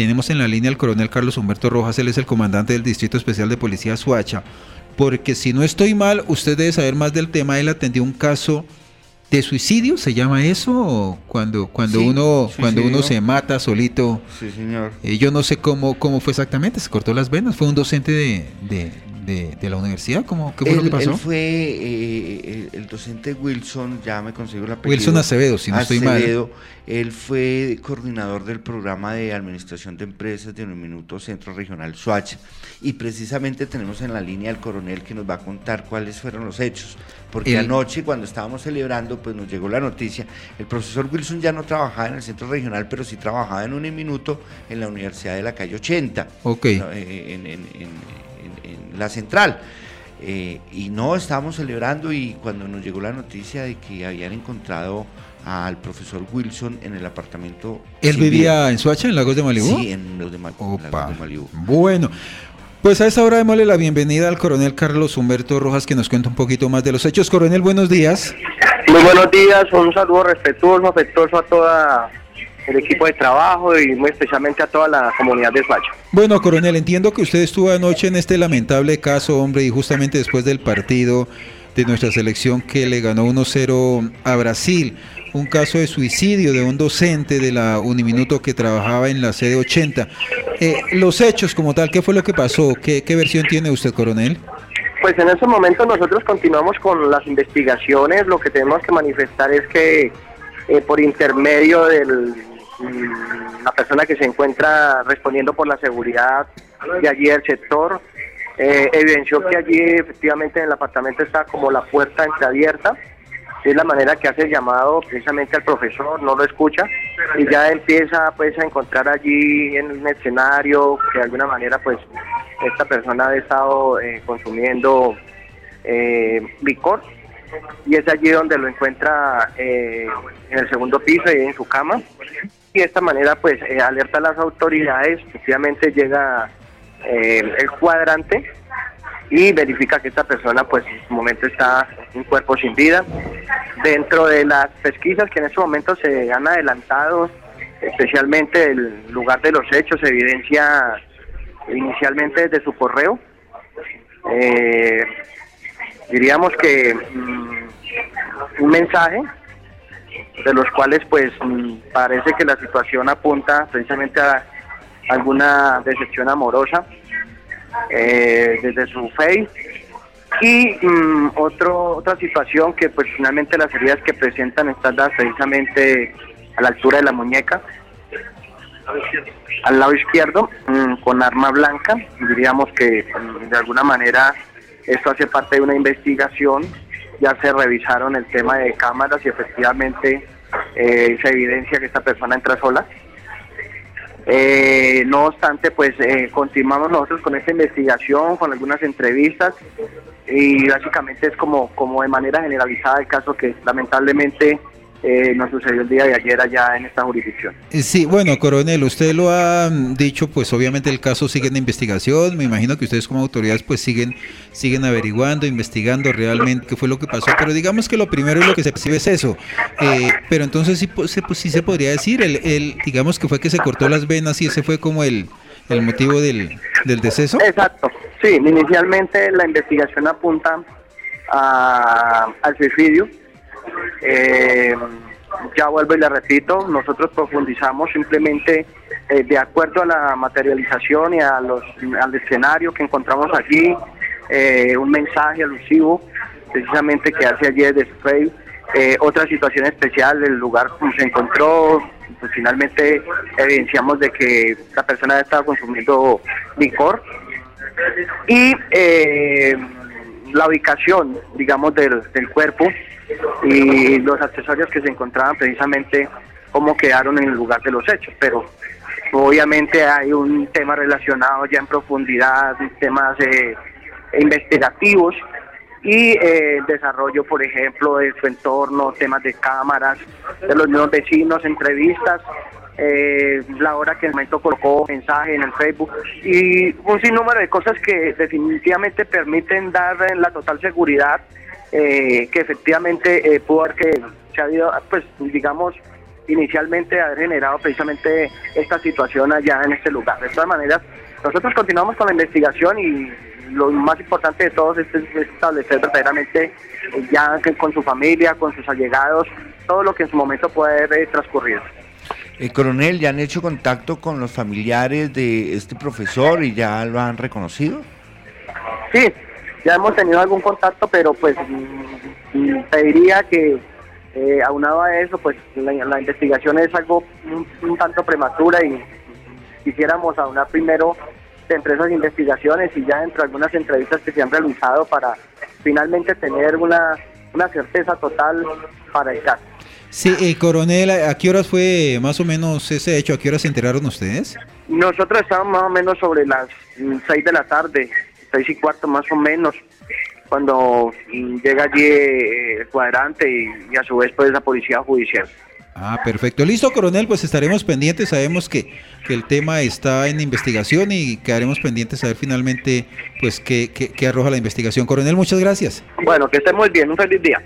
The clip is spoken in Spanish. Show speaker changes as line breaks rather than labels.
tenemos en la línea al coronel Carlos Humberto Rojas, él es el comandante del Distrito Especial de Policía Suacha, porque si no estoy mal, usted debe saber más del tema, él atendió un caso de suicidio, ¿se llama eso? Cuando, cuando, uno, cuando uno se mata solito.
Sí, señor.
Eh, yo no sé cómo, cómo fue exactamente, se cortó las venas, fue un docente de, de, la universidad? ¿Cómo, ¿Qué fue lo que pasó?
Él fue eh, el, docente Wilson, ya me consigo la
apellido. Wilson Acevedo, si no estoy mal.
Él fue coordinador del programa de administración de empresas de un minuto Centro Regional Swatch. Y precisamente tenemos en la línea al coronel que nos va a contar cuáles fueron los hechos. Porque anoche, cuando estábamos celebrando, pues nos llegó la noticia. El profesor Wilson ya no trabajaba en el Centro Regional, pero sí trabajaba en un minuto en la Universidad de la Calle 80.
Ok.
Eh, en la central. Eh, y no estábamos celebrando y cuando nos llegó la noticia de que habían encontrado al profesor Wilson en el apartamento.
¿Él vivía en Suacha, en Lagos de Malibu?
Sí, en Lagos de, Malibu.
Bueno. Pues a esta hora démosle la bienvenida al coronel Carlos Humberto Rojas que nos cuenta un poquito más de los hechos. Coronel, buenos días.
Muy buenos días, un saludo respetuoso, afectuoso a toda el equipo de trabajo y muy especialmente a toda la comunidad de Suacho.
Bueno, coronel, entiendo que usted estuvo anoche en este lamentable caso, hombre, y justamente después del partido de nuestra selección que le ganó 1-0 a Brasil, un caso de suicidio de un docente de la Uniminuto que trabajaba en la sede 80. Eh, los hechos como tal, ¿qué fue lo que pasó? ¿Qué, ¿Qué versión tiene usted, coronel?
Pues en ese momento nosotros continuamos con las investigaciones, lo que tenemos que manifestar es que eh, por intermedio del Mm, la persona que se encuentra respondiendo por la seguridad de allí del sector eh, evidenció que allí efectivamente en el apartamento está como la puerta entreabierta es la manera que hace el llamado precisamente al profesor, no lo escucha y ya empieza pues a encontrar allí en un escenario que de alguna manera pues esta persona ha estado eh, consumiendo eh, licor y es allí donde lo encuentra eh, en el segundo piso y en su cama y de esta manera pues eh, alerta a las autoridades, efectivamente llega eh, el cuadrante y verifica que esta persona pues en este momento está un cuerpo sin vida. Dentro de las pesquisas que en este momento se han adelantado, especialmente el lugar de los hechos, evidencia inicialmente desde su correo. Eh, diríamos que mm, un mensaje de los cuales pues mm, parece que la situación apunta precisamente a alguna decepción amorosa eh, desde su fe. Y mm, otro, otra situación que pues finalmente las heridas que presentan están dadas precisamente a la altura de la muñeca al lado izquierdo mm, con arma blanca. Diríamos que de alguna manera esto hace parte de una investigación ya se revisaron el tema de cámaras y efectivamente eh, se evidencia que esta persona entra sola. Eh, no obstante, pues eh, continuamos nosotros con esta investigación, con algunas entrevistas y básicamente es como, como de manera generalizada el caso que lamentablemente eh, nos sucedió el día de ayer allá en esta jurisdicción.
Eh, sí, bueno, coronel, usted lo ha dicho, pues obviamente el caso sigue en investigación, me imagino que ustedes como autoridades pues siguen, siguen averiguando, investigando realmente qué fue lo que pasó, pero digamos que lo primero y lo que se percibe es eso, eh, pero entonces sí, pues, se, pues, sí se podría decir, el, digamos que fue que se cortó las venas y ese fue como el, el motivo del, del deceso.
Exacto, sí, inicialmente la investigación apunta a, al suicidio, eh, ya vuelvo y le repito, nosotros profundizamos simplemente eh, de acuerdo a la materialización y a los, al escenario que encontramos allí, eh, un mensaje alusivo precisamente que hace ayer de spray, eh, otra situación especial, el lugar como se encontró, pues finalmente evidenciamos de que la persona estaba consumiendo licor. Y la ubicación, digamos, del, del cuerpo y los accesorios que se encontraban precisamente como quedaron en el lugar de los hechos, pero obviamente hay un tema relacionado ya en profundidad, temas eh, investigativos y eh, desarrollo, por ejemplo, de su entorno, temas de cámaras, de los mismos vecinos, entrevistas, eh, la hora que el momento colocó mensaje en el Facebook y un sinnúmero de cosas que definitivamente permiten dar la total seguridad eh, que efectivamente eh, pudo haber que se ha habido, pues digamos, inicialmente haber generado precisamente esta situación allá en este lugar. De todas maneras, nosotros continuamos con la investigación y lo más importante de todos es establecer verdaderamente eh, ya con su familia, con sus allegados, todo lo que en su momento puede haber eh, transcurrido.
Eh, coronel, ¿ya han hecho contacto con los familiares de este profesor y ya lo han reconocido?
Sí, ya hemos tenido algún contacto, pero pues mm, mm, pediría que eh, aunado a eso, pues la, investigación es algo un, tanto prematura y quisiéramos aunar primero entre esas investigaciones y ya entre algunas entrevistas que se han realizado para finalmente tener una, una certeza total para el caso.
Sí, eh, coronel, ¿a qué horas fue más o menos ese hecho? ¿A qué horas se enteraron ustedes?
Nosotros estábamos más o menos sobre las 6 de la tarde, seis y cuarto más o menos, cuando llega allí eh, el cuadrante y, a su vez pues la policía judicial.
Ah, perfecto. Listo, coronel, pues estaremos pendientes. Sabemos que, que, el tema está en investigación y quedaremos pendientes a ver finalmente pues qué, qué, qué arroja la investigación. Coronel, muchas gracias.
Bueno, que esté muy bien. Un feliz día.